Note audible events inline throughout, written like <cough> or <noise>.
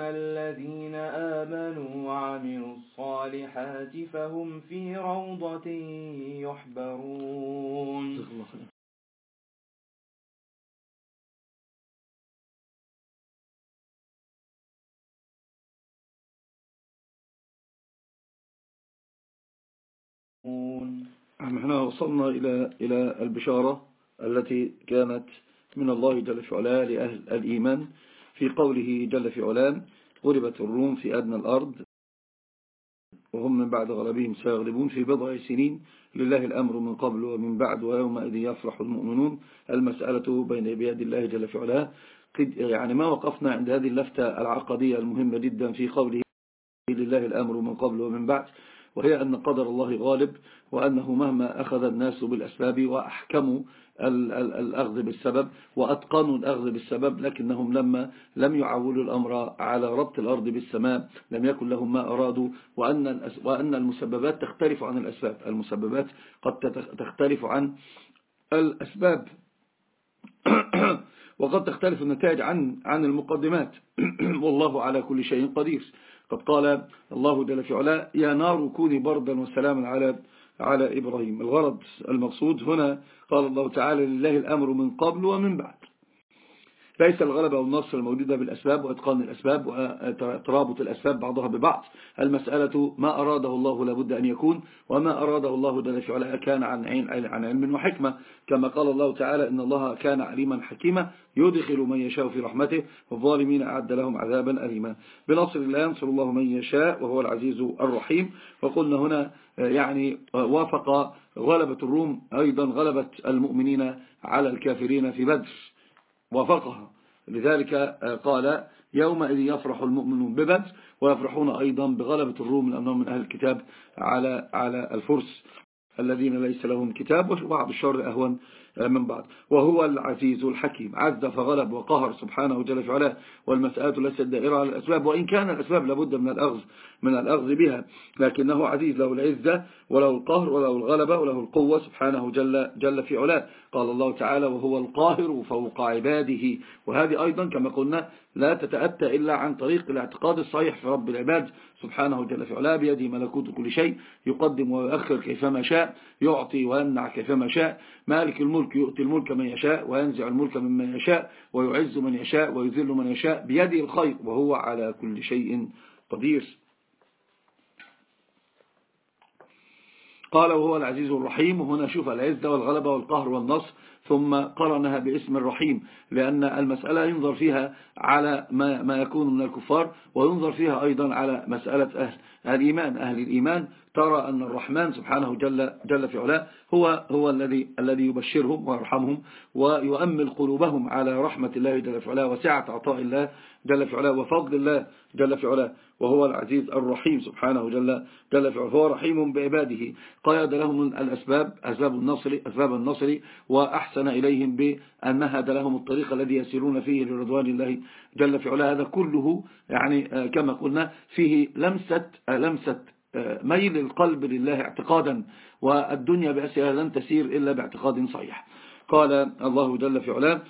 الذين آمنوا وعملوا الصالحات فهم في روضة يحبرون إحنا وصلنا إلى إلى البشارة التي كانت من الله جل في علاه لأهل الإيمان. في قوله جل في علام غلبت الروم في أدنى الأرض وهم من بعد غلبهم سيغلبون في بضع سنين لله الأمر من قبل ومن بعد ويومئذ يفرح المؤمنون. المسألة بين بيد الله جل في علاه. يعني ما وقفنا عند هذه اللفتة العقدية المهمة جدا في قوله لله الأمر من قبل ومن بعد وهي أن قدر الله غالب وأنه مهما أخذ الناس بالأسباب وأحكموا الأخذ بالسبب وأتقنوا الأخذ بالسبب لكنهم لما لم يعولوا الأمر على ربط الأرض بالسماء لم يكن لهم ما أرادوا وأن, وأن المسببات تختلف عن الأسباب. المسببات قد تختلف عن الأسباب. <coughs> وقد تختلف النتائج عن عن المقدمات. <coughs> والله على كل شيء قدير. قد قال الله جل في علا يا نار كوني بردا وسلاما على على إبراهيم. الغرض المقصود هنا قال الله تعالى لله الأمر من قبل ومن بعد. ليس الغلبة والنصر الموجودة بالأسباب وإتقان الأسباب وترابط الأسباب بعضها ببعض. المسألة ما أراده الله لابد أن يكون وما أراده الله جل علاء كان عن, عن علم وحكمة. كما قال الله تعالى إن الله كان عليما حكيما يدخل من يشاء في رحمته والظالمين أعد لهم عذابا أليما. بنصر الله ينصر الله من يشاء وهو العزيز الرحيم. وقلنا هنا يعني وافق غلبة الروم أيضا غلبة المؤمنين على الكافرين في بدر. وافقها. لذلك قال يومئذ يفرح المؤمنون ببدر ويفرحون أيضا بغلبة الروم لأنهم من أهل الكتاب على على الفرس الذين ليس لهم كتاب وبعض الشر أهون من بعض وهو العزيز الحكيم. عز فغلب وقهر سبحانه جل في علاه والمسألة ليست دائرة على الأسباب وإن كان الأسباب لابد من الأخذ من الأخذ بها. لكنه عزيز له العزة وله القهر وله الغلبة وله القوة سبحانه جل, جل في علاه. قال الله تعالى وهو القاهر فوق عباده. وهذه أيضا كما قلنا لا تتأتى إلا عن طريق الاعتقاد الصحيح في رب العباد. سبحانه جل في علاه بيده ملكوت كل شيء يقدم ويؤخر كيفما شاء يعطي ويمنع كيفما شاء. مالك الملك يؤتي الملك من يشاء وينزع الملك ممن يشاء ويعز من يشاء ويذل من يشاء بيده الخير وهو على كل شيء قدير. قال وهو العزيز الرحيم وهنا شوف العزة والغلبة والقهر والنصر ثم قرنها باسم الرحيم لأن المسألة ينظر فيها على ما, ما يكون من الكفار وينظر فيها أيضا على مسألة أهل الإيمان أهل الإيمان ترى أن الرحمن سبحانه جل, جل في علاه هو, هو الذي الذي يبشرهم ويرحمهم ويؤمل قلوبهم على رحمة الله جل في علاه وسعة عطاء الله جل في علاه وفضل الله جل في علاه وهو العزيز الرحيم سبحانه جل, جل في علاه هو رحيم بعباده قيد لهم الأسباب أسباب النصر, أسباب النصر وأحسن إليهم بأن مهد لهم الطريق الذي يسيرون فيه لرضوان الله جل في علاه. هذا كله يعني كما قلنا فيه لمسة, لمسة ميل القلب لله اعتقادا والدنيا بأسها لن تسير إلا باعتقاد صحيح. قال الله جل في علاه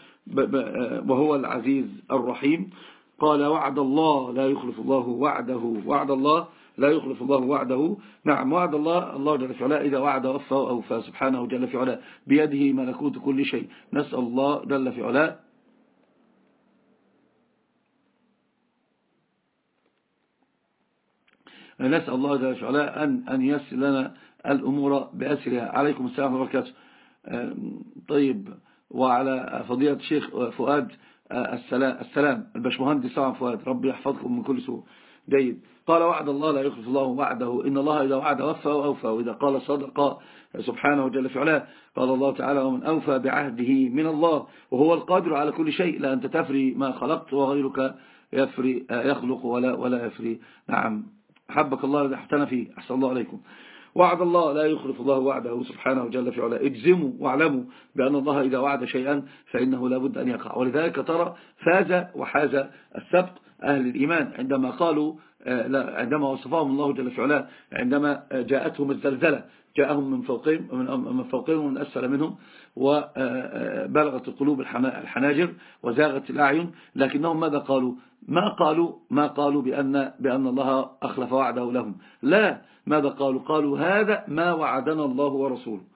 وهو العزيز الرحيم. قال وعد الله لا يخلف الله وعده وعد الله لا يخلف الله وعده. نعم وعد الله الله جل في علاه إذا وعد وفى وأوفى سبحانه جل في علاه. بيده ملكوت كل شيء. نسأل الله جل في علاه نسأل الله جل في علاه أن, أن يسر لنا الأمور بأسرها. عليكم السلام وبركاته. طيب وعلى فضيلة الشيخ فؤاد السلام, السلام البشمهندس سلام فؤاد ربي يحفظكم من كل سوء. جيد. قال وعد الله لا يخلف الله وعده. إن الله إذا وعد وفى وأوفى وإذا قال صدق سبحانه جل في علاه قال الله تعالى ومن أوفى بعهده من الله وهو القادر على كل شيء لا أنت تفري ما خلقت وغيرك يفري يخلق ولا ولا يفري. نعم. حبك الله الذي احتنى فيه. أحسن الله عليكم. وعد الله لا يخلف الله وعده سبحانه جل في علاه. اجزموا واعلموا بأن الله إذا وعد شيئا فإنه لا بد أن يقع. ولذلك ترى فاز وحاز السبق أهل الإيمان. عندما قالوا آه، عندما وصفهم الله جل في علاه عندما جاءتهم الزلزلة جاءهم من فوقهم من فوقهم ومن أسفل منهم وبلغت القلوب الحناجر وزاغت الأعين لكنهم ماذا قالوا؟ ما قالوا ما قالوا بأن, بأن الله أخلف وعده لهم. لا ماذا قالوا؟ قالوا هذا ما وعدنا الله ورسوله.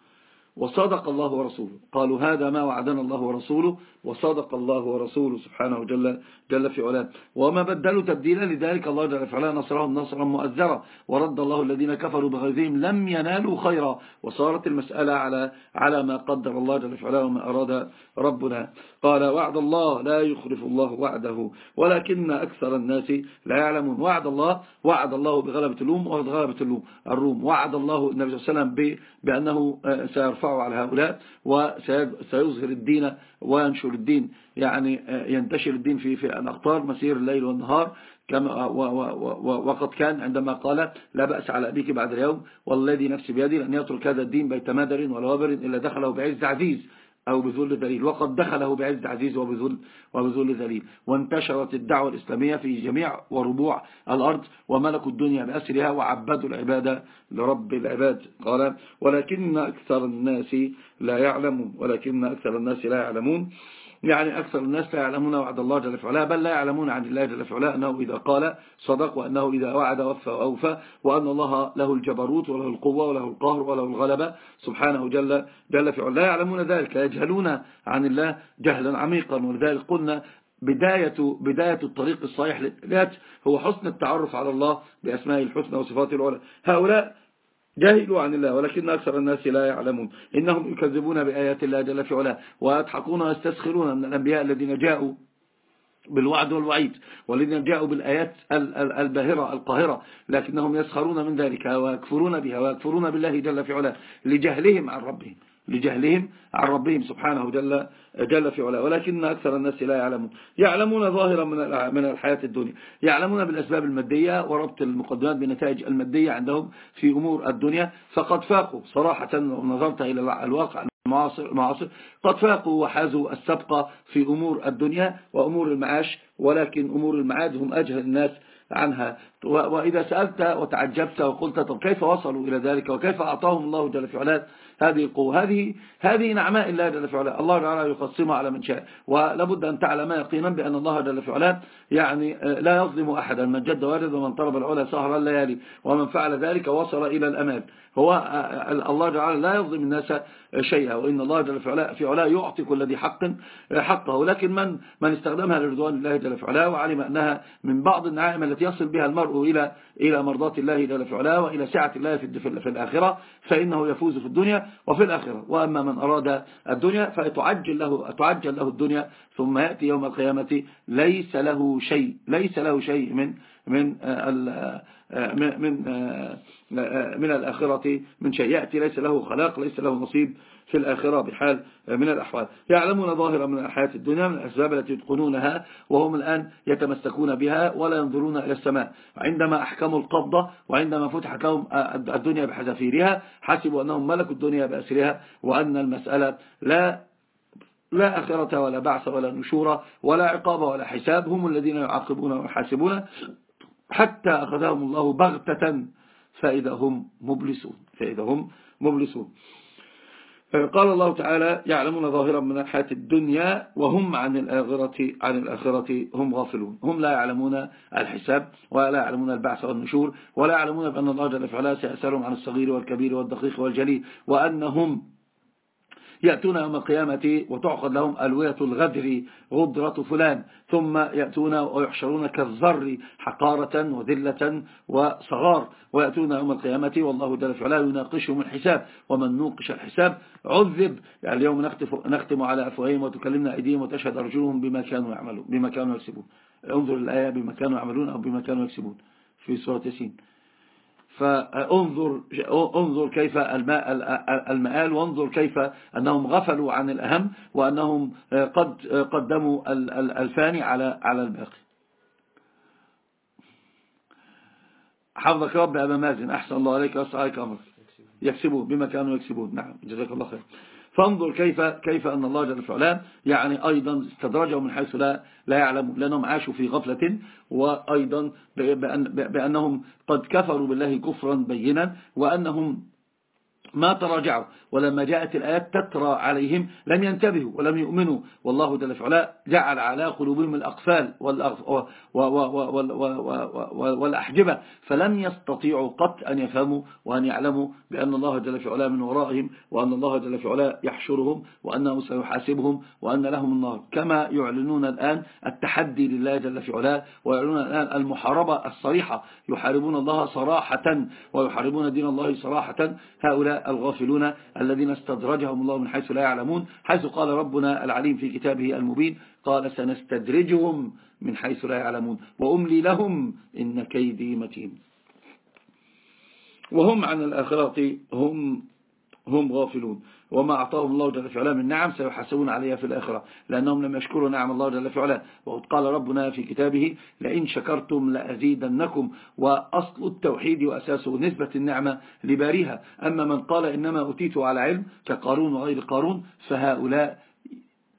وصدق الله ورسوله. قالوا هذا ما وعدنا الله ورسوله وصدق الله ورسوله سبحانه جل, جل في علاه. وما بدلوا تبديلا لذلك الله جل في علاه نصرهم نصرا مؤذرا ورد الله الذين كفروا بغيظهم لم ينالوا خيرا. وصارت المسألة على على ما قدر الله جل في علاه وما أراد ربنا. قال وعد الله لا يخلف الله وعده ولكن أكثر الناس لا يعلمون. وعد الله وعد الله بغلبة اللوم وغلبة الروم. وعد الله النبي صلى الله عليه وسلم بأنه سيرفعه على هؤلاء وسيظهر الدين وينشر الدين. يعني ينتشر الدين في في الأقطار مسير الليل والنهار كما وقد كان عندما قال لا بأس على أبيك بعد اليوم والذي نفسي بيدي لأن يترك هذا الدين بيت مادر ولا وبر إلا دخله بعز عزيز أو بذل ذليل. وقد دخله بعز عزيز وبذل, وبذل ذليل. وانتشرت الدعوة الإسلامية في جميع وربوع الأرض وملكوا الدنيا بأسرها وعبدوا العبادة لرب العباد. قال ولكن أكثر الناس لا يعلمون ولكن أكثر الناس لا يعلمون يعني أكثر الناس لا يعلمون وعد الله جل في بل لا يعلمون عن الله جل في أنه إذا قال صدق وأنه إذا وعد وفى وأوفى وأن الله له الجبروت وله القوة وله القهر وله الغلبة سبحانه جل, جل في لا يعلمون ذلك يجهلون عن الله جهلا عميقا. ولذلك قلنا بداية, بداية الطريق الصحيح هو حسن التعرف على الله بأسماء الحسنى وصفاته العلى. هؤلاء جاهلوا عن الله ولكن أكثر الناس لا يعلمون. إنهم يكذبون بآيات الله جل في علاه ويضحكون ويستسخرون من الأنبياء الذين جاءوا بالوعد والوعيد والذين جاءوا بالآيات الباهرة القاهرة لكنهم يسخرون من ذلك ويكفرون بها ويكفرون بالله جل في علاه لجهلهم عن ربهم. لجهلهم عن ربهم سبحانه جل, جل في علاه. ولكن أكثر الناس لا يعلمون. يعلمون ظاهرا من الحياة الدنيا. يعلمون بالأسباب المادية وربط المقدمات بالنتائج المادية عندهم في أمور الدنيا. فقد فاقوا صراحة نظرت إلى الواقع المعاصر قد فاقوا وحازوا السبق في أمور الدنيا وأمور المعاش ولكن أمور المعاد هم أجهل الناس عنها. وإذا سألت وتعجبت وقلت طب كيف وصلوا إلى ذلك؟ وكيف أعطاهم الله جل في علاه؟ هذه القوة. هذه هذه نعماء الله جل في علاه. الله تعالى يقسمها على من شاء. ولابد أن تعلم يقينا بأن الله جل في علاه يعني آه، لا يظلم أحدا. من جد وارد ومن طلب العلا سهر الليالي ومن فعل ذلك وصل إلى الأمان هو آه، آه، الله تعالى لا يظلم الناس شيئا وإن الله جل في علاه في علاه يعطي كل ذي حق حقه. لكن من من استخدمها لرضوان الله جل في علاه وعلم أنها من بعض النعائم التي يصل بها المرء إلى إلى مرضات الله جل في علاه وإلى سعة الله في في الآخرة فإنه يفوز في الدنيا وفي الآخرة. وأما من أراد الدنيا فتعجل له تعجل له الدنيا ثم يأتي يوم القيامة ليس له شيء ليس له شيء من من من من الآخرة من شيء. يأتي ليس له خلاق ليس له نصيب في الآخرة بحال من الأحوال. يعلمون ظاهرا من الحياة الدنيا من الأسباب التي يتقنونها وهم الآن يتمسكون بها ولا ينظرون إلى السماء. عندما أحكموا القبضة وعندما فتحت لهم الدنيا بحذافيرها حسبوا أنهم ملكوا الدنيا بأسرها وأن المسألة لا لا آخرة ولا بعث ولا نشور ولا عقاب ولا حساب. هم الذين يعاقبون ويحاسبون. حتى أخذهم الله بغتة فإذا هم مبلسون. فإذا هم مبلسون. قال الله تعالى يعلمون ظاهرا من الحياة الدنيا وهم عن الآخرة عن الآخرة هم غافلون. هم لا يعلمون الحساب ولا يعلمون البعث والنشور ولا يعلمون بأن الله جل وعلا سيسألهم عن الصغير والكبير والدقيق والجليل وأنهم يأتون يوم القيامة وتعقد لهم ألوية الغدر غدرة فلان ثم يأتون ويحشرون كالذر حقارة وذلة وصغار ويأتون يوم القيامة والله جل وعلا يناقشهم الحساب ومن نوقش الحساب عذب. يعني اليوم نختم على أفواههم وتكلمنا أيديهم وتشهد أرجلهم بما كانوا يعملون بما كانوا يكسبون. انظر الآية بما كانوا يعملون أو بما كانوا يكسبون في سورة ياسين. فانظر انظر كيف المآل وانظر كيف أنهم غفلوا عن الأهم وأنهم قد قدموا الفاني على على الباقي. حفظك رب أبا مازن. أحسن الله عليك وأسعى عليك أمرك. يكسبون بما كانوا يكسبون. نعم. جزاك الله خير. فانظر كيف كيف أن الله جل وعلا يعني أيضا استدرجهم من حيث لا لا يعلمون لأنهم عاشوا في غفلة وأيضا بأن بأنهم قد كفروا بالله كفرا بينا وأنهم ما تراجعوا ولما جاءت الآيات تترى عليهم لم ينتبهوا ولم يؤمنوا. والله جل وعلا جعل على قلوبهم الأقفال والأحجبة. فلم يستطيعوا قط أن يفهموا وأن يعلموا بأن الله جل وعلا من ورائهم وأن الله جل وعلا يحشرهم وأنه سيحاسبهم وأن لهم النار. كما يعلنون الآن التحدي لله جل وعلا ويعلنون الآن المحاربة الصريحة. يحاربون الله صراحة ويحاربون دين الله صراحة. هؤلاء الغافلون الذين استدرجهم الله من حيث لا يعلمون حيث قال ربنا العليم في كتابه المبين قال سنستدرجهم من حيث لا يعلمون. وأملي لهم إن كيدي متين. وهم عن الآخرة هم هم غافلون. وما أعطاهم الله جل في من نعم سيحاسبون عليها في الآخرة لأنهم لم يشكروا نعم الله جل في علاه. وقد قال ربنا في كتابه لئن شكرتم لأزيدنكم وأصل التوحيد وأساسه نسبة النعمة لباريها. أما من قال إنما أتيت على علم كقارون وغير قارون فهؤلاء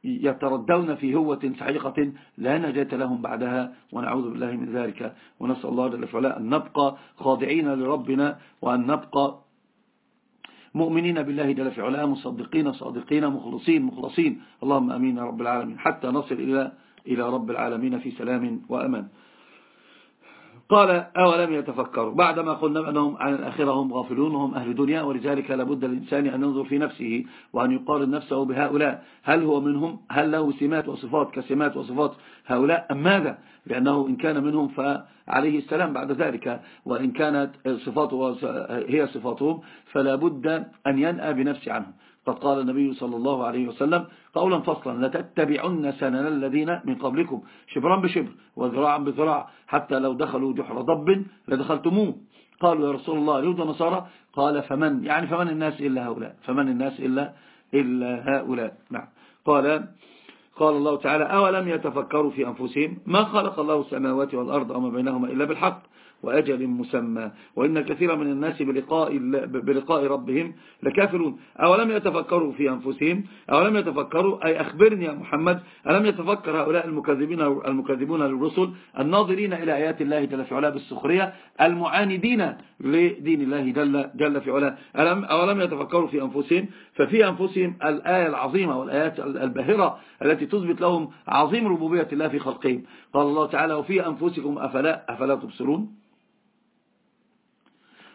يتردون في هوة سحيقة لا نجاة لهم بعدها. ونعوذ بالله من ذلك. ونسأل الله جل وعلا أن نبقى خاضعين لربنا وأن نبقى مؤمنين بالله جل في علاه مصدقين صادقين مخلصين مخلصين. اللهم أمين يا رب العالمين. حتى نصل إلى إلى رب العالمين في سلام وأمان. قال أولم يتفكروا؟ بعدما قلنا أنهم عن الآخرة هم غافلون وهم أهل دنيا ولذلك لابد الإنسان أن ينظر في نفسه وأن يقارن نفسه بهؤلاء. هل هو منهم؟ هل له سمات وصفات كسمات وصفات هؤلاء أم ماذا؟ لأنه إن كان منهم فعليه السلام بعد ذلك وإن كانت صفاته هي صفاتهم فلا بد أن ينأى بنفسه عنهم. قد قال النبي صلى الله عليه وسلم قولا فصلا لتتبعن سنن الذين من قبلكم. شبرا بشبر وذراعا بذراع حتى لو دخلوا جحر ضب لدخلتموه. قالوا يا رسول الله اليهود ونصارى قال فمن؟ يعني فمن الناس إلا هؤلاء فمن الناس إلا, إلا هؤلاء. نعم. قال قال الله تعالى أولم يتفكروا في أنفسهم ما خلق الله السماوات والأرض وما بينهما إلا بالحق؟ وأجل مسمى. وإن كثيرا من الناس بلقاء, بلقاء ربهم لكافرون. أولم يتفكروا في أنفسهم؟ أولم يتفكروا؟ أي أخبرني يا محمد ألم يتفكر هؤلاء المكذبين المكذبون للرسل الناظرين إلى آيات الله جل في علاه بالسخرية المعاندين لدين الله جل, جل في علاه؟ ألم أولم يتفكروا في أنفسهم؟ ففي أنفسهم الآية العظيمة والآيات الباهرة التي تثبت لهم عظيم ربوبية الله في خلقهم. قال الله تعالى وفي أنفسكم أفلا, أفلا تبصرون؟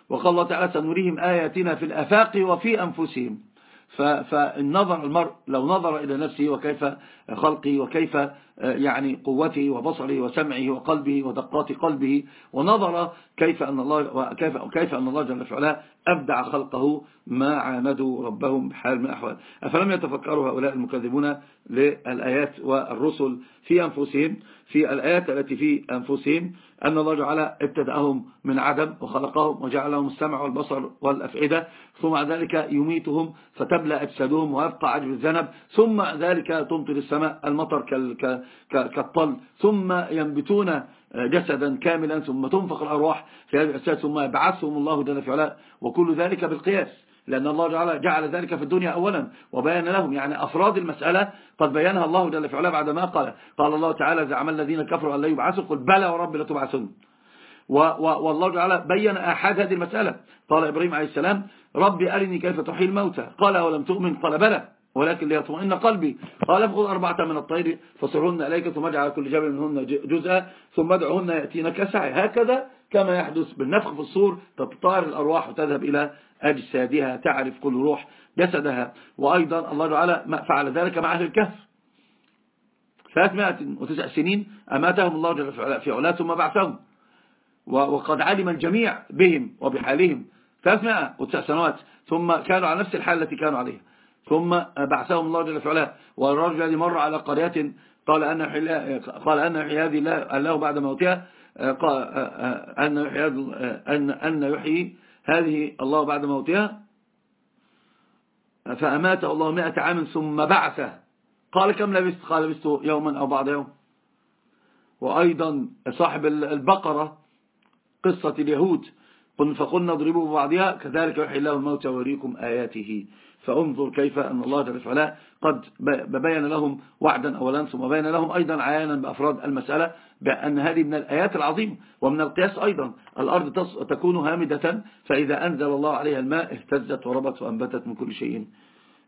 وقال الله تعالى سنريهم آياتنا في الأفاق وفي أنفسهم. فالنظر المرء لو نظر إلى نفسه وكيف خلقه وكيف يعني قوته وبصره وسمعه وقلبه ودقات قلبه ونظر كيف أن الله كيف كيف أن الله جل وعلا أبدع خلقه ما عاندوا ربهم بحال من الأحوال. أفلم يتفكروا هؤلاء المكذبون للآيات والرسل في أنفسهم في الآيات التي في أنفسهم أن الله جعل ابتدأهم من عدم وخلقهم وجعلهم السمع والبصر والأفئدة ثم ذلك يميتهم فتبلى أجسادهم ويبقى عجب الذنب ثم ذلك تمطر السماء المطر كالطل. ثم ينبتون جسدا كاملا ثم تنفق الأرواح في هذه الأجساد ثم يبعثهم الله جل في علاء وكل ذلك بالقياس لأن الله جعل, جعل ذلك في الدنيا أولا وبيان لهم. يعني أفراد المسألة قد بينها الله جل في بعد بعدما قال قال الله تعالى زعم الذين كفروا أن لا يبعثوا قل بلى ورب لتبعثن والله تعالى بين أحد هذه المسألة. قال إبراهيم عليه السلام ربي أرني كيف تحيي الموتى. قال ولم تؤمن؟ قال بلى. ولكن ليطمئن قلبي. قال افخذ أربعة من الطير فصرهن إليك ثم اجعل كل جبل منهن جزءا ثم ادعهن يأتينك سعي هكذا كما يحدث بالنفخ في الصور تطار الأرواح وتذهب إلى أجسادها تعرف كل روح جسدها. وأيضا الله تعالى فعل ذلك مع أهل الكهف. 309 سنين أماتهم الله جل في علا ثم بعثهم. وقد علم الجميع بهم وبحالهم. 309 سنوات ثم كانوا على نفس الحال التي كانوا عليها. ثم بعثهم الله جل وعلا والرجل الذي مر على قرية قال أن قال أن يحيي هذه الله بعد موتها أن يحيي أن أن يحيي هذه الله بعد موتها. فأماته الله مئة عام ثم بعثه. قال كم لبست؟ قال لبست يوما أو بعض يوم. وأيضا صاحب البقرة قصة اليهود فقلنا اضربوا ببعضها كذلك يحيي الله الموتى ويريكم آياته. فانظر كيف أن الله جل وعلا قد بين لهم وعدا أولا ثم بين لهم أيضا عيانا بأفراد المسألة بأن هذه من الآيات العظيمة ومن القياس أيضا. الأرض تكون هامدة فإذا أنزل الله عليها الماء اهتزت وربت وأنبتت من كل شيء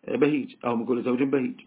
بهيج أو من كل زوج بهيج.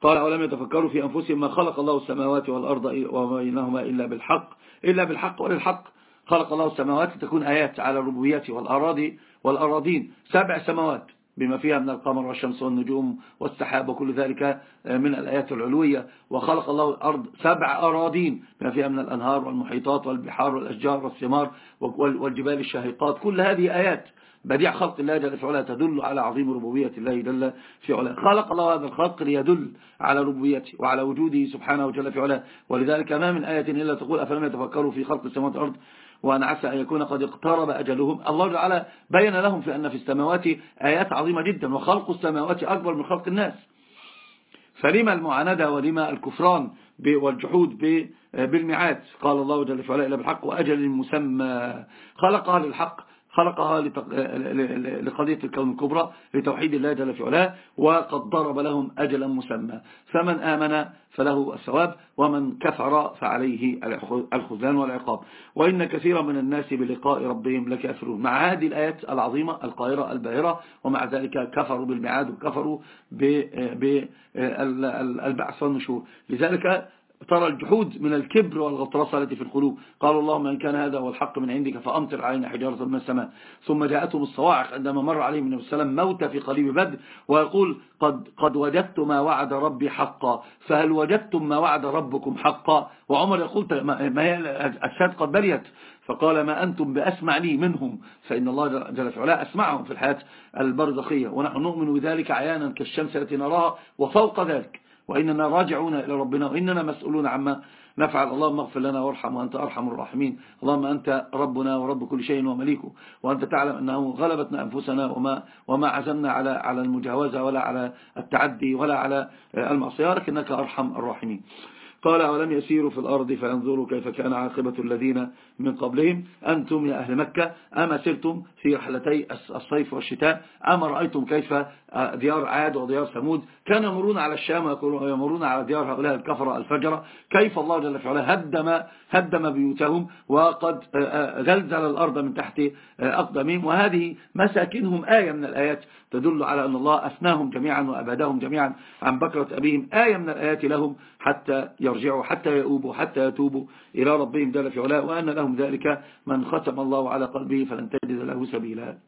قال أولم يتفكروا في أنفسهم ما خلق الله السماوات والأرض وما بينهما إلا بالحق؟ إلا بالحق وللحق. خلق الله السماوات تكون آيات على ربوبيته والأراضي والأراضين. سبع سماوات بما فيها من القمر والشمس والنجوم والسحاب وكل ذلك من الآيات العلوية. وخلق الله الأرض سبع أراضين بما فيها من الأنهار والمحيطات والبحار والأشجار والثمار والجبال الشاهقات. كل هذه آيات بديع خلق الله جل في علاه تدل على عظيم ربوبية الله جل في علاه. خلق الله هذا الخلق ليدل على ربوبيته وعلى وجوده سبحانه وجل في علاه. ولذلك ما من آية إلا تقول أفلم يتفكروا في خلق السماوات والأرض؟ وأن عسى أن يكون قد اقترب أجلهم. الله تعالى بين لهم في أن في السماوات آيات عظيمة جدا وخلق السماوات أكبر من خلق الناس. فلما المعاندة ولما الكفران والجحود بالمعاد قال الله جل وعلا إلا بالحق وأجل مسمى. خلقها للحق خلقها لقضية الكون الكبرى لتوحيد الله جل في علاه وقد ضرب لهم أجلا مسمى. فمن آمن فله الثواب ومن كفر فعليه الخذلان والعقاب. وإن كثيرا من الناس بلقاء ربهم لكافرون. مع هذه الآيات العظيمة القاهرة الباهرة ومع ذلك كفروا بالمعاد وكفروا بالبعث والنشور. لذلك ترى الجحود من الكبر والغطرسة التي في القلوب. قالوا اللهم إن كان هذا هو الحق من عندك فأمطر علينا حجارة من السماء. ثم جاءتهم الصواعق عندما مر عليهم عليه وسلم موت في قليب بدر ويقول قد, قد وجدت ما وعد ربي حقا. فهل وجدتم ما وعد ربكم حقا؟ وعمر يقول ما هي الشهد قد بريت فقال ما أنتم بأسمع لي منهم. فإن الله جل وعلا أسمعهم في الحياة البرزخية. ونحن نؤمن بذلك عيانا كالشمس التي نراها وفوق ذلك. وإننا راجعون إلى ربنا وإننا مسؤولون عما نفعل. اللهم اغفر لنا وارحم وأنت أرحم الراحمين. اللهم أنت ربنا ورب كل شيء ومليكه وأنت تعلم أنه غلبتنا أنفسنا وما, وما عزمنا على على المجاوزة ولا على التعدي ولا على المعصية لكنك أرحم الراحمين. قال أولم يسيروا في الأرض فينظروا كيف كان عاقبة الذين من قبلهم؟ أنتم يا أهل مكة أما سرتم في رحلتي الصيف والشتاء؟ أما رأيتم كيف آه، ديار عاد وديار ثمود؟ كانوا يمرون على الشام ويمرون على ديار هؤلاء الكفرة الفجرة كيف الله جل وعلا هدم, هدم بيوتهم وقد آه، آه، زلزل الأرض من تحت أقدمهم وهذه مساكنهم آية من الآيات تدل على أن الله أثناهم جميعا وأبادهم جميعا عن بكرة أبيهم. آية من الآيات لهم حتى يرجعوا حتى يؤوبوا حتى يتوبوا إلى ربهم جل في علاه وأن لهم ذلك من ختم الله على قلبه فلن تجد له سبيلا.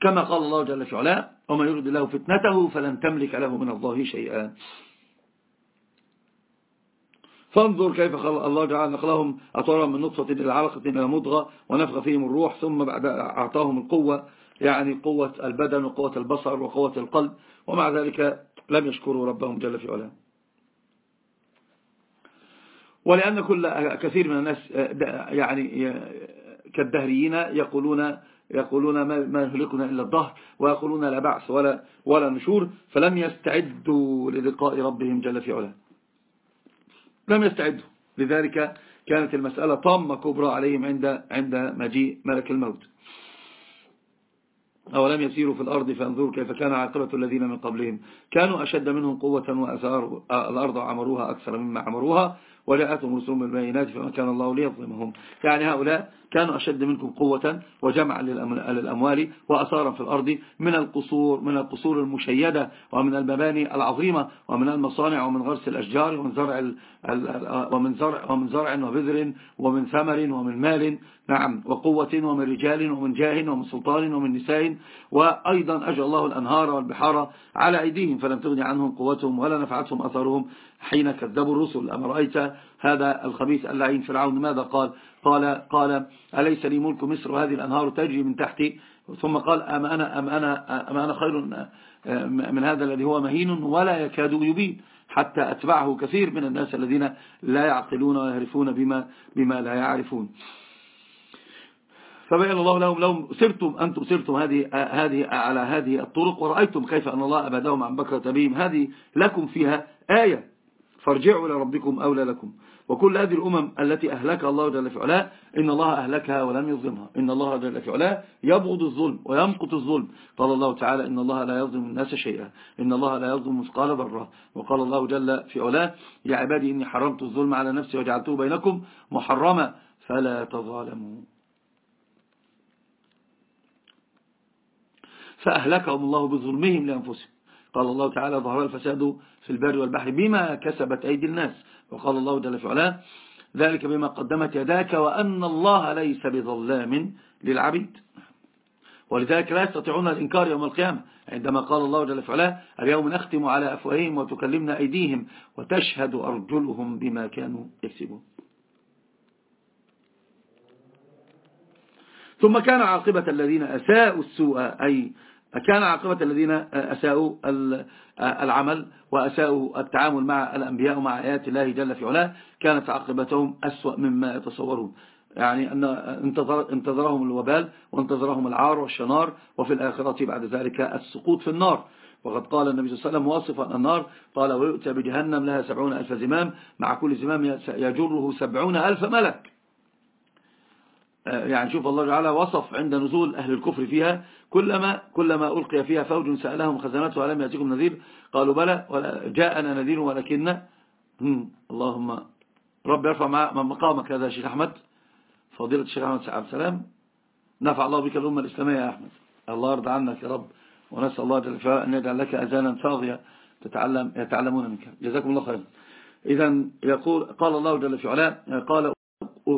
كما قال الله جل في علاه وما يرد له فتنته فلن تملك له من الله شيئا. فانظر كيف الله جعل نقلهم أطارا من نطفة إلى علقة إلى مضغة ونفخ فيهم الروح ثم بعد أعطاهم القوة يعني قوة البدن وقوة البصر وقوة القلب ومع ذلك لم يشكروا ربهم جل في علاه. ولأن كل كثير من الناس يعني كالدهريين يقولون يقولون ما يهلكنا إلا الظهر ويقولون لا بعث ولا, ولا نشور فلم يستعدوا للقاء ربهم جل في علاه. لم يستعدوا. لذلك كانت المسألة طامة كبرى عليهم عند عند مجيء ملك الموت. أولم يسيروا في الأرض فانظروا كيف كان عاقبة الذين من قبلهم. كانوا أشد منهم قوة وأثار الأرض عمروها أكثر مما عمروها وجاءتهم رسوم البينات فما كان الله ليظلمهم. يعني هؤلاء كانوا أشد منكم قوة وجمعا للأموال وأثارا في الأرض من القصور من القصور المشيدة ومن المباني العظيمة ومن المصانع ومن غرس الأشجار ومن زرع ومن زرع ومن زرع وبذر ومن ثمر ومن مال. نعم وقوة ومن رجال ومن جاه ومن سلطان ومن نساء وأيضا أجى الله الأنهار والبحار على أيديهم فلم تغني عنهم قوتهم ولا نفعتهم أثرهم حين كذبوا الرسل. أما رأيت هذا الخبيث اللعين فرعون؟ ماذا قال؟ قال قال أليس لي ملك مصر وهذه الأنهار تجري من تحتي؟ ثم قال أم أنا, أم أنا, أم أنا خير من هذا الذي هو مهين ولا يكاد يبين حتى أتبعه كثير من الناس الذين لا يعقلون ويعرفون بما, بما لا يعرفون. فبين الله لهم لهم سرتم أنتم سرتم هذه هذه على هذه الطرق ورأيتم كيف أن الله أبدهم عن بكرة بهم هذه لكم فيها آية. فارجعوا إلى ربكم أولى لكم. وكل هذه الأمم التي أهلكها الله جل في علاه إن الله أهلكها ولم يظلمها. إن الله جل في علاه يبغض الظلم ويمقت الظلم. قال الله تعالى إن الله لا يظلم الناس شيئا. إن الله لا يظلم مثقال ذرة. وقال الله جل في علاه يا عبادي إني حرمت الظلم على نفسي وجعلته بينكم محرما. فلا تظالموا. فأهلكهم الله بظلمهم لأنفسهم. قال الله تعالى ظهر الفساد في البر والبحر بما كسبت أيدي الناس. وقال الله جل في علاه ذلك بما قدمت يداك وأن الله ليس بظلام للعبيد. ولذلك لا يستطيعون الإنكار يوم القيامة. عندما قال الله جل في علاه اليوم نختم على أفواههم وتكلمنا أيديهم وتشهد أرجلهم بما كانوا يكسبون. ثم كان عاقبة الذين أساءوا السوء أي كان عاقبة الذين أساءوا العمل وأساءوا التعامل مع الأنبياء ومع آيات الله جل في علاه كانت عاقبتهم أسوأ مما يتصورون. يعني أن انتظر انتظرهم الوبال وانتظرهم العار والشنار وفي الآخرة بعد ذلك السقوط في النار. وقد قال النبي صلى الله عليه وسلم واصفا النار قال ويؤتى بجهنم لها سبعون ألف زمام مع كل زمام يجره سبعون ألف ملك. آه، يعني شوف الله تعالى وصف عند نزول أهل الكفر فيها كلما كلما ألقي فيها فوج سألهم خزنته ألم يأتيكم نذير؟ قالوا بلى جاءنا نذير ولكن اللهم رب يرفع مقامك هذا شيخ أحمد. فضيلة الشيخ أحمد سعب سلام نفع الله بك الأمة الإسلامية يا أحمد. الله يرضى عنك يا رب ونسأل الله جل وعلا أن يجعل لك أذانا صاغية تتعلم يتعلمون منك. جزاكم الله خيرا. إذا يقول قال الله جل في علاه قال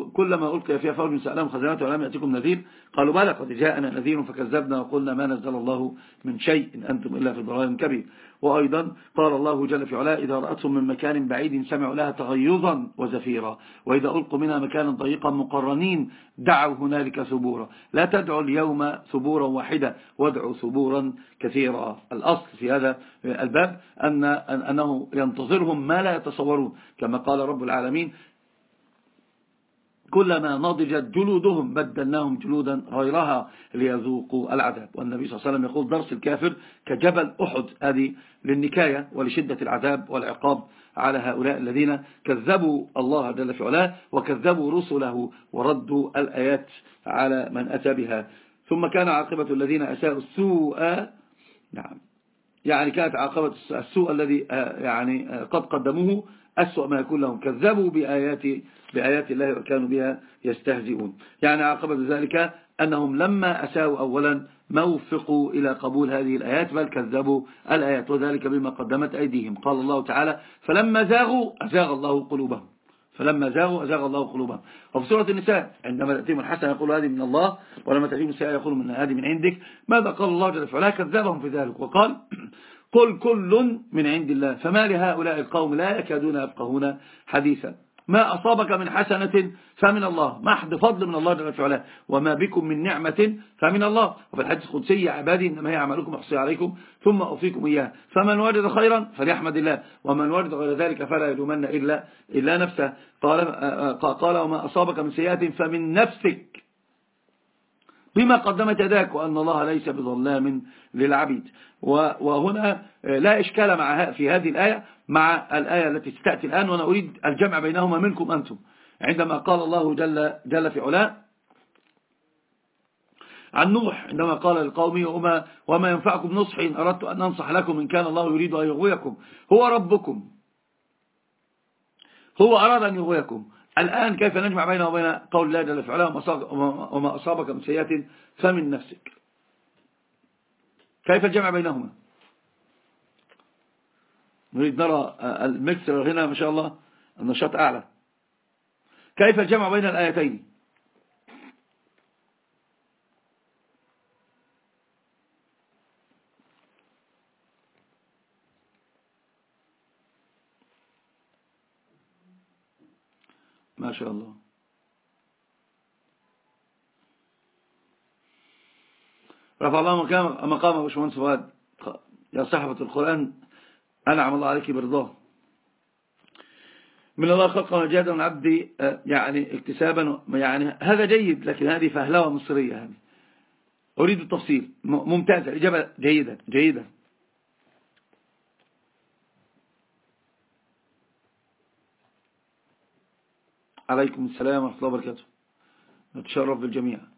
كلما ألقي فيها فوج سألهم خزانته ولم يأتكم نذير. قالوا بلى قد جاءنا نذير فكذبنا وقلنا ما نزل الله من شيء إن أنتم إلا في ضلال كبير. وأيضا قال الله جل في علاء إذا رأتهم من مكان بعيد سمعوا لها تغيظا وزفيرا. وإذا ألقوا منها مكانا ضيقا مقرنين دعوا هنالك ثبورا. لا تدعوا اليوم ثبورا واحدة وادعوا ثبورا كثيرا. الأصل في هذا الباب أن أنه ينتظرهم ما لا يتصورون. كما قال رب العالمين كلما نضجت جلودهم بدلناهم جلودا غيرها ليذوقوا العذاب. والنبي صلى الله عليه وسلم يقول درس الكافر كجبل أحد. هذه للنكاية ولشدة العذاب والعقاب على هؤلاء الذين كذبوا الله جل في علاه وكذبوا رسله وردوا الآيات على من أتى بها. ثم كان عاقبة الذين أساءوا السوء نعم يعني كانت عاقبة السوء الذي آه، يعني آه، قد قدموه أسوأ ما يكون لهم. كذبوا بآيات, بآيات الله وكانوا بها يستهزئون. يعني عقبة ذلك أنهم لما أساءوا أولا ما وفقوا إلى قبول هذه الآيات بل كذبوا الآيات وذلك بما قدمت أيديهم. قال الله تعالى فلما زاغوا أزاغ الله قلوبهم. فلما زاغوا أزاغ الله قلوبهم. وفي سورة النساء عندما تأتيهم الحسنة يقول هذه من الله ولما تأتيهم السيئة يقول هذه من عندك. ماذا قال الله جل وعلا؟ كذبهم في ذلك. وقال قل كل من عند الله. فما لهؤلاء القوم لا يكادون يفقهون حديثا. ما أصابك من حسنة فمن الله. محض فضل من الله جل وعلا. وما بكم من نعمة فمن الله. وفي الحديث القدسي يا عبادي إنما هي أعمالكم أحصي عليكم ثم أوفيكم إياه. فمن وجد خيرا فليحمد الله. ومن وجد غير ذلك فلا يلومن إلا, إلا نفسه. قال, قال وما أصابك من سيئات فمن نفسك. بما قدمت يداك وأن الله ليس بظلام للعبيد. وهنا لا إشكال مع في هذه الآية مع الآية التي ستأتي الآن وأنا أريد الجمع بينهما منكم أنتم. عندما قال الله جل, جل في علاه عن نوح عندما قال للقوم وما, وما ينفعكم نصح إن أردت أن أنصح لكم إن كان الله يريد أن يغويكم. هو ربكم. هو أراد أن يغويكم. الآن كيف نجمع بينه وبين قول الله جل في وما أصابك من سيئة فمن نفسك. كيف الجمع بينهما؟ نريد نرى المكسر هنا ما شاء الله. النشاط أعلى. كيف الجمع بين الآيتين؟ ما شاء الله. رفع الله مقام مقام باشمهندس فؤاد. يا صاحبة القرآن أنعم الله عليك برضاه. من الله خلقا وجادا من عبدي آه، يعني اكتسابا يعني هذا جيد لكن هذه فهلوة مصرية يعني أريد التفصيل. ممتازة الإجابة جيدة جيدة. عليكم السلام ورحمة الله وبركاته. نتشرف بالجميع.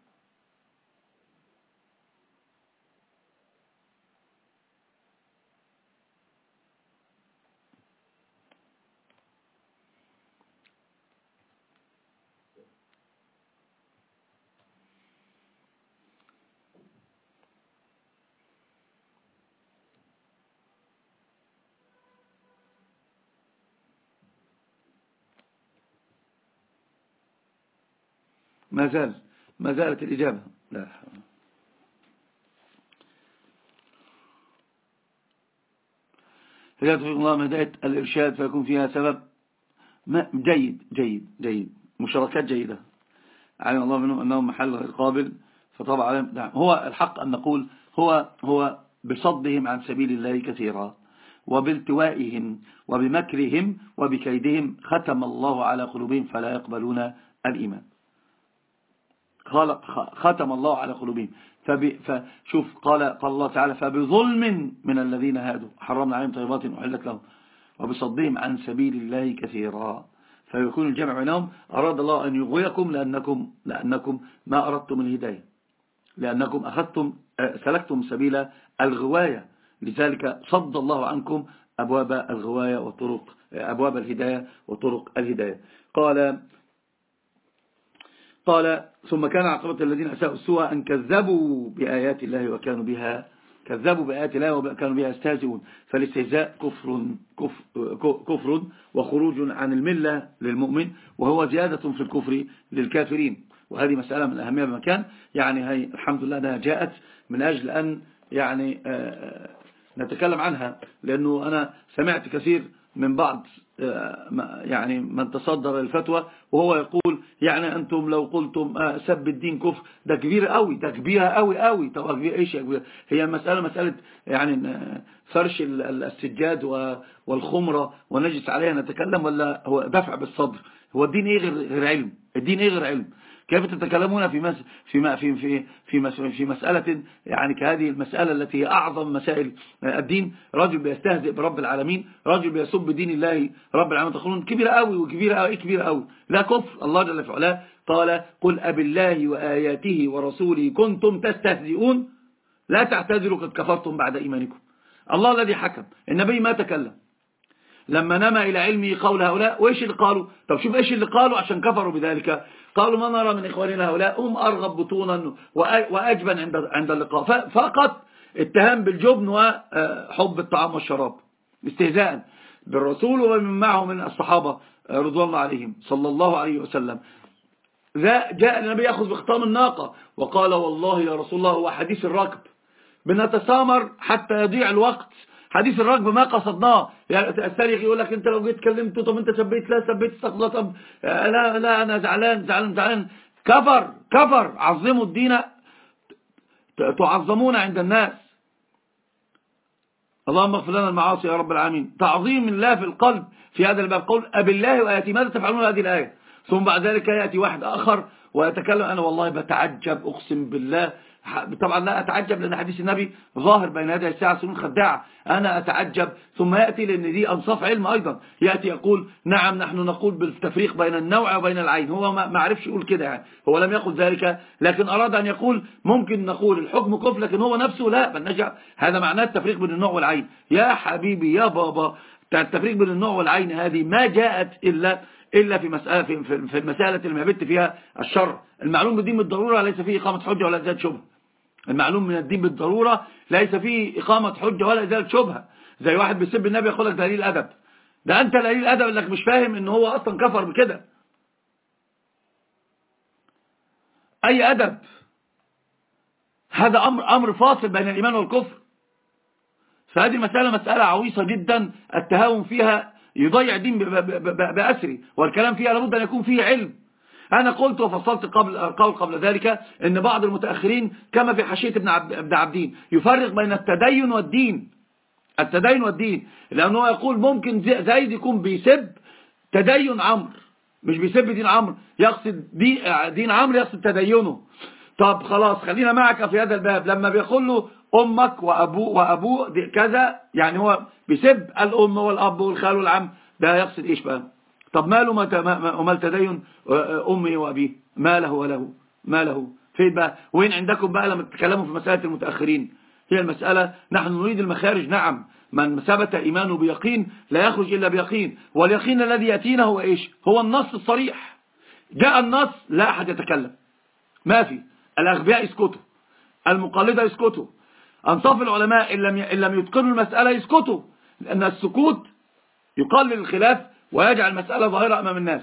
زال ما زالت الإجابة. لا. توفيق الله هداية الإرشاد فيكون فيها سبب؟ ما جيد جيد جيد. مشاركات جيدة. علم الله منهم أنه محل غير قابل فطبعا نعم. هو الحق أن نقول هو هو بصدهم عن سبيل الله كثيرا وبالتوائهم وبمكرهم وبكيدهم ختم الله على قلوبهم فلا يقبلون الإيمان. خلق ختم الله على قلوبهم. فشوف قال, قال الله تعالى فبظلم من الذين هادوا. حرمنا عليهم طيبات أحلت لهم. وبصدهم عن سبيل الله كثيرا. فيكون الجمع بينهم أراد الله أن يغويكم لأنكم, لأنكم ما أردتم الهداية. لأنكم أخذتم سلكتم سبيل الغواية. لذلك صد الله عنكم أبواب الغواية وطرق أبواب الهداية وطرق الهداية. قال قال ثم كان عقبة الذين أساءوا السوء أن كذبوا بآيات الله وكانوا بها كذبوا بآيات الله وكانوا بها استهزئون فالاستهزاء كفر, كفر, كفر وخروج عن الملة للمؤمن وهو زيادة في الكفر للكافرين. وهذه مسألة من أهمية بمكان. يعني هي الحمد لله أنها جاءت من أجل أن يعني آه، نتكلم عنها لأنه أنا سمعت كثير من بعض آه، يعني من تصدر الفتوى وهو يقول يعني أنتم لو قلتم آه، سب الدين كفر ده كبير قوي ده كبيرة قوي قوي. طب إيش كبير؟ هي مسألة مسألة يعني آه، فرش السجاد والخمرة ونجلس عليها نتكلم ولا هو دفع بالصدر هو الدين إيه غير علم؟ الدين إيه غير علم؟ كيف تتكلمون في مس في في في في في مسألة يعني كهذه المسألة التي هي أعظم مسائل الدين؟ رجل بيستهزئ برب العالمين رجل بيسب دين الله رب العالمين. تقولون كبيرة قوي وكبيرة قوي كبيرة قوي لا كفر. الله جل في علاه قال قل أب الله وآياته ورسوله كنتم تستهزئون لا تعتذروا قد كفرتم بعد إيمانكم. الله الذي حكم. النبي ما تكلم. لما نما إلى علمه قول هؤلاء وإيش اللي قالوا؟ طب شوف إيش اللي قالوا عشان كفروا بذلك. قالوا ما نرى من إخواننا هؤلاء هم أرغب بطونا وأجبن عند عند اللقاء. فقط اتهام بالجبن وحب الطعام والشراب استهزاء بالرسول ومن معه من الصحابة رضوان الله عليهم صلى الله عليه وسلم. جاء النبي يأخذ بختام الناقة وقال والله يا رسول الله هو حديث الركب بنتسامر حتى يضيع الوقت حديث الرجم ما قصدناه. يعني التاريخ يقول لك انت لو جيت كلمته طب انت سبيت لا سبيت استغفر الله طب لا لا أنا زعلان زعلان زعلان. كفر كفر. عظموا الدين. تعظمون عند الناس. اللهم اغفر لنا المعاصي يا رب العالمين. تعظيم الله في القلب في هذا الباب. قول أبي الله وآياتي. ماذا تفعلون هذه الآية؟ ثم بعد ذلك يأتي واحد آخر ويتكلم. أنا والله بتعجب أقسم بالله. طبعا لا أتعجب لأن حديث النبي ظاهر بين هذه الساعة سنون خداعة أنا أتعجب. ثم يأتي لأن دي أنصاف علم أيضا. يأتي يقول نعم نحن نقول بالتفريق بين النوع وبين العين. هو ما عرفش يقول كده يعني. هو لم يقل ذلك لكن أراد أن يقول ممكن نقول الحكم كفر لكن هو نفسه لا بل هذا معناه التفريق بين النوع والعين. يا حبيبي يا بابا. التفريق بين النوع والعين هذه ما جاءت إلا إلا في مسألة في المسألة اللي ما فيها الشر. المعلوم بالدين بالضرورة ليس فيه إقامة حجة ولا إزالة شبهة. المعلوم من الدين بالضرورة ليس فيه إقامة حجة ولا إزالة شبهة. زي واحد بيسب النبي يقول لك دليل أدب. ده أنت دليل أدب إنك مش فاهم إن هو أصلا كفر بكده. أي أدب؟ هذا أمر, أمر فاصل بين الإيمان والكفر. فهذه مسألة مسألة عويصة جدا. التهاون فيها يضيع الدين بأسري والكلام فيها لابد أن يكون فيه علم. أنا قلت وفصلت قبل قول قبل ذلك أن بعض المتأخرين كما في حشية ابن عبدين يفرق بين التدين والدين. التدين والدين لأنه يقول ممكن زيد يكون بيسب تدين عمرو مش بيسب دين عمرو يقصد دين عمرو يقصد تدينه. طب خلاص خلينا معك في هذا الباب. لما بيقول له أمك وأبوه وأبوه كذا يعني هو بيسب الأم والأب والخال والعم ده يقصد إيش بقى؟ طب ماله وما التدين أمي وأبيه؟ ما له وله ما له. فين بقى؟ وين عندكم بقى لما تتكلموا في مسألة المتأخرين؟ هي المسألة نحن نريد المخارج نعم. من ثبت إيمانه بيقين لا يخرج إلا بيقين واليقين الذي يأتينا هو إيش؟ هو النص الصريح. جاء النص لا أحد يتكلم. ما في. الأغبياء يسكتوا. المقلدة يسكتوا. أنصاف العلماء إن لم إن لم يتقنوا المسألة يسكتوا لأن السكوت يقلل الخلاف ويجعل المسألة ظاهرة أمام الناس.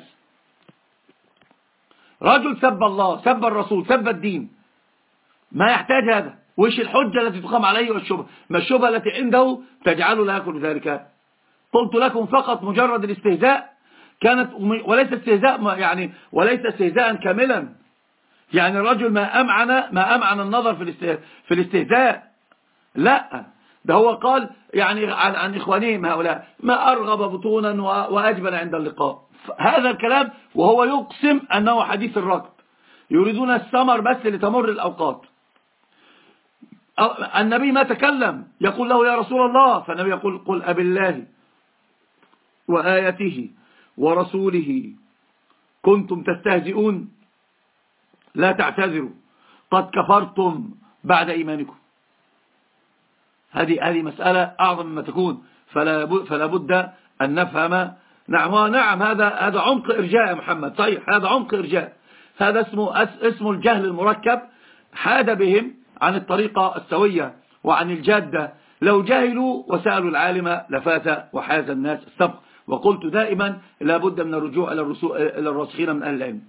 رجل سب الله سب الرسول سب الدين. ما يحتاج هذا. وش الحجة التي تقام عليه والشبهة ما الشبهة التي عنده تجعله لا يأكل ذلك. قلت لكم فقط مجرد الاستهزاء. كانت وليس استهزاء يعني وليس استهزاء كاملا. يعني الرجل ما أمعن ما أمعن النظر في الاستهزاء. لا. ده هو قال يعني عن, عن إخوانهم هؤلاء ما أرغب بطونا وأجبن عند اللقاء. هذا الكلام وهو يقسم أنه حديث الركب يريدون السمر بس لتمر الأوقات. النبي ما تكلم يقول له يا رسول الله فالنبي يقول قل أب الله وآيته ورسوله. كنتم تستهزئون لا تعتذروا. قد كفرتم بعد إيمانكم. هذه هذه مسألة أعظم مما تكون. فلا فلا بد أن نفهم. نعم نعم هذا هذا عمق إرجاء يا محمد. صحيح هذا عمق إرجاء. هذا اسمه اسمه الجهل المركب حاد بهم عن الطريقة السوية وعن الجادة. لو جهلوا وسألوا العالم لفات وحاز الناس السبق. وقلت دائما لابد من الرجوع إلى الراسخين من أهل العلم.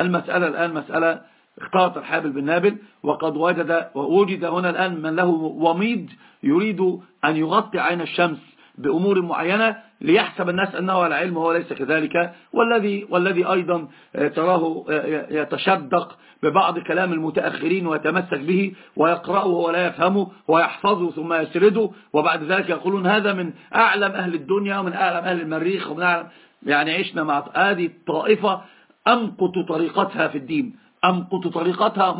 المسألة الآن مسألة اختلط الحابل بالنابل وقد وجد ووجد هنا الآن من له وميض يريد أن يغطي عين الشمس بأمور معينة ليحسب الناس أنه على علم وهو ليس كذلك. والذي, والذي أيضا تراه يتشدق ببعض كلام المتأخرين ويتمسك به ويقرأه ولا يفهمه ويحفظه ثم يسرده وبعد ذلك يقولون هذا من أعلم أهل الدنيا ومن أعلم أهل المريخ ومن أعلم يعني عشنا مع هذه الطائفة أمقت طريقتها في الدين. أمقت طريقتها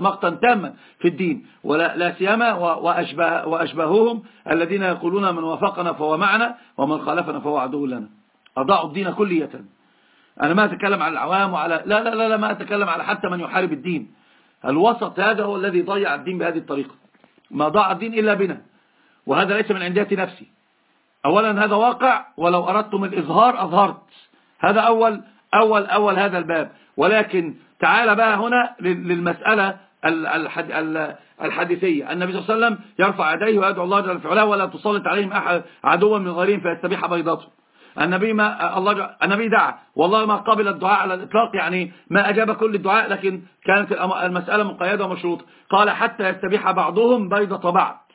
مقتا تاما في الدين. ولا لا سيما وأشبه وأشبههم الذين يقولون من وافقنا فهو معنا ومن خالفنا فهو عدو لنا. أضاعوا الدين كلية. أنا ما أتكلم على العوام وعلى لا لا لا, لا ما أتكلم على حتى من يحارب الدين. الوسط هذا هو الذي ضيع الدين بهذه الطريقة. ما ضاع الدين إلا بنا. وهذا ليس من عندية نفسي. أولا هذا واقع ولو أردتم الإظهار أظهرت. هذا أول أول أول هذا الباب. ولكن تعال بقى هنا للمسألة الحديثية. النبي صلى الله عليه وسلم يرفع يديه ويدعو الله جل في ولا تسلط عليهم أحد عدوا من غيرهم فيستبيح بيضاته النبي ما الله النبي دعا. والله ما قبل الدعاء على الإطلاق يعني ما أجاب كل الدعاء لكن كانت المسألة مقيدة ومشروطة. قال حتى يستبيح بعضهم بيضة بعض.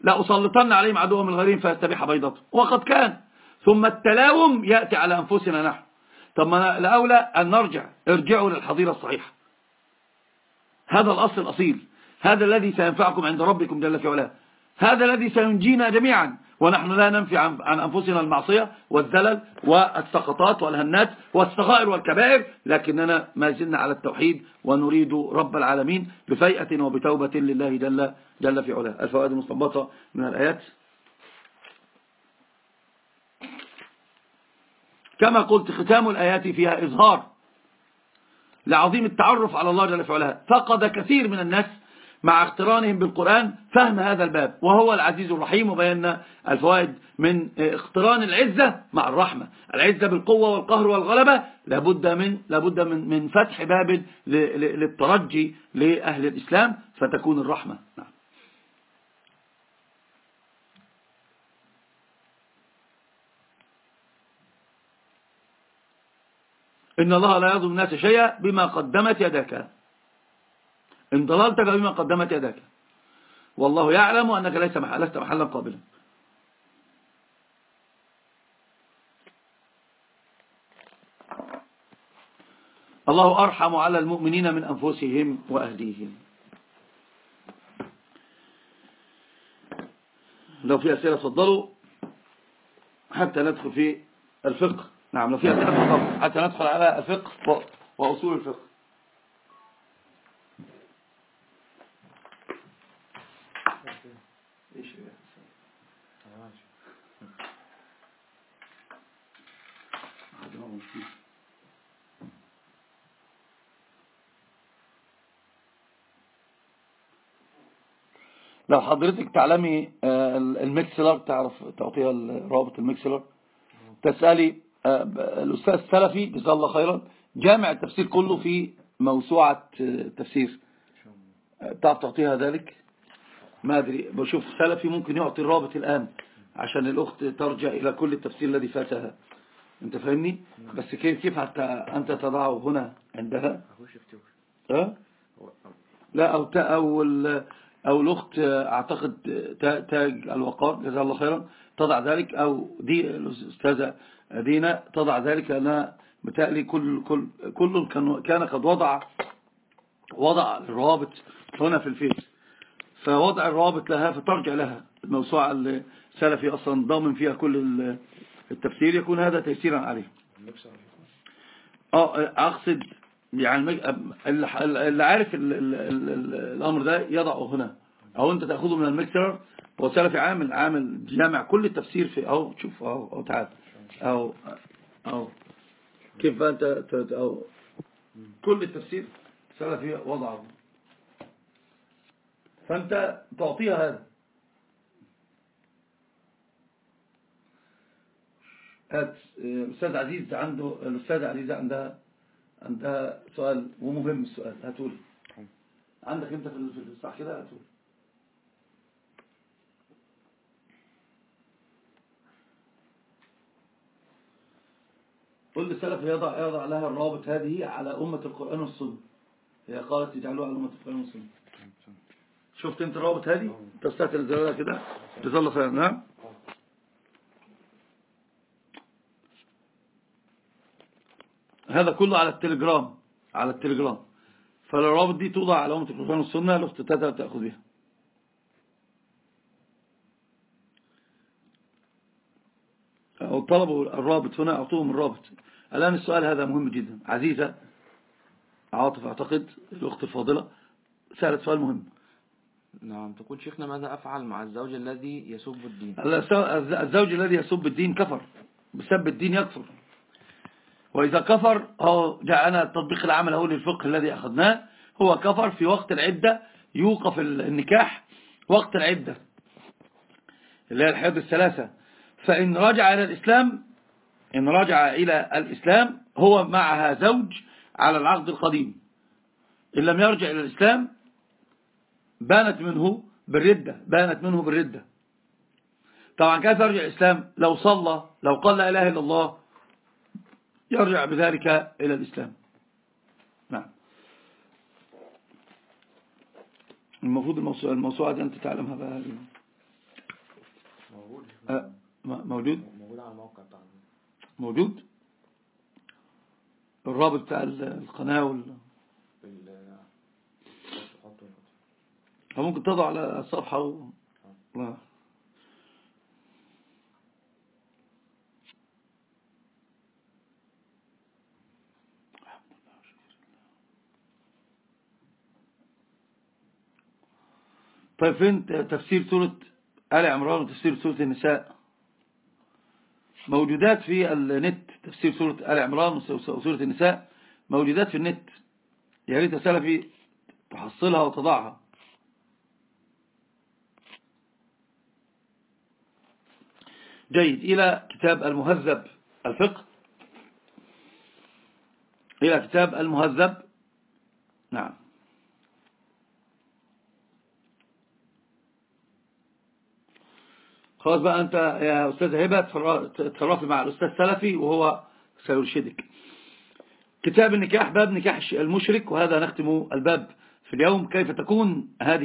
لا أسلطن عليهم عدوا من غيرهم فيستبيح بيضته وقد كان. ثم التلاوم يأتي على أنفسنا نحن. طب ما الأولى أن نرجع. ارجعوا للحظيرة الصحيحة. هذا الأصل الأصيل. هذا الذي سينفعكم عند ربكم جل في علاه. هذا الذي سينجينا جميعا. ونحن لا ننفي عن أنفسنا المعصية والزلل والسقطات والهنات والصغائر والكبائر. لكننا ما زلنا على التوحيد ونريد رب العالمين بفيئة وبتوبة لله جل, جل في علاه. الفوائد المستنبطة من الآيات. كما قلت ختام الآيات فيها إظهار لعظيم التعرف على الله جل في علاه فقد كثير من الناس مع اقترانهم بالقرآن فهم هذا الباب وهو العزيز الرحيم وبينا الفوائد من اقتران العزة مع الرحمة. العزة بالقوة والقهر والغلبة لابد من لابد من من فتح باب للترجي لأهل الإسلام فتكون الرحمة. نعم. إن الله لا يظلم الناس شيئا بما قدمت يدك إن ضللت بما قدمت يدك والله يعلم أنك ليس لست محلا قابلا. الله أرحم على المؤمنين من أنفسهم وأهليهم. لو في أسئلة تفضلوا حتى ندخل في الفقه. نعم لو في أسئلة تفضلوا حتى ندخل على الفقه وأصول الفقه. لو حضرتك تعلمي آه، ال Mixlr تعرف تعطيها رابط ال Mixlr تسألي الأستاذ السلفي جزاه الله خيرا جامع التفسير كله في موسوعة آه، تفسير. تعرف تعطيها ذلك؟ ما أدري بشوف سلفي ممكن يعطي الرابط الآن عشان الأخت ترجع إلى كل التفسير الذي فاتها. أنت فاهمني؟ بس كيف كيف حتى أنت تضعه هنا عندها؟ أه؟ لا أو أو أو الأخت أعتقد تاج الوقار جزاه الله خيرا تضع ذلك أو دي الأستاذة دينا تضع ذلك لأنها متألي كل, كل, كل كان قد وضع وضع الروابط هنا في الفيس. فوضع الرابط لها فترجع لها. الموسوعة السلفي أصلا ضامن فيها كل التفسير يكون هذا تيسيرا عليه. آه أقصد يعني اللي عارف الأمر ده يضعه هنا. أو أنت تأخذه من المكسر هو عامل عامل جامع كل التفسير في أو شوف أو, أو تعال. أو أو كيف أنت أو كل التفسير سلفي وضعه. فأنت تعطيها هذا. هات الأستاذ عزيز عنده الأستاذة عزيزة عندها عندها سؤال ومهم السؤال هاتولي. عندك انت في الصح كده هاتولي. كل سلف يضع يضع لها الرابط هذه على أمة القرآن والسنة. هي قالت يجعلوها على أمة القرآن والسنة. شفت انت الرابط هذه؟ تستطيع الزلالة كده؟ جزا خير نعم. هذا كله على التليجرام على التليجرام. فالروابط دي توضع على أمة القرآن والسنة الأخت تقدر تأخذ بها أو طلبوا الرابط هنا أعطوهم الرابط. الآن السؤال هذا مهم جدا. عزيزة عاطف أعتقد الأخت الفاضلة سألت سؤال مهم. نعم تقول شيخنا ماذا أفعل مع الزوج الذي يسب الدين؟ الزوج الذي يسب الدين كفر بسب الدين يكفر. وإذا كفر هو جاءنا التطبيق العمل هو للفقه الذي أخذناه هو كفر في وقت العدة يوقف النكاح وقت العدة اللي هي الحيض الثلاثة. فإن رجع إلى الإسلام إن رجع إلى الإسلام هو معها زوج على العقد القديم. إن لم يرجع إلى الإسلام بانت منه بالردة بانت منه بالردة. طبعا كيف يرجع الإسلام؟ لو صلى لو قال لا إله إلا الله يرجع بذلك إلى الإسلام. نعم. المفروض الموسوعة دي أنت تعلمها بقى موجود. أه موجود؟ موجود على الموقع بتاعنا موجود؟ الرابط بتاع القناة وال ممكن تضع على الصفحة و... آه. طيب فين تفسير سورة آل عمران وتفسير سورة النساء؟ موجودات في النت تفسير سورة آل عمران وسورة النساء موجودات في النت. يا ريت يا سلفي تحصلها وتضعها. جيد. إلى كتاب المهذب الفقه. إلى كتاب المهذب. نعم. خلاص بقى أنت يا أستاذ هبة تتصرفي مع الأستاذ سلفي وهو سيرشدك. كتاب النكاح باب نكاح المشرك وهذا نختم الباب في اليوم. كيف تكون هذه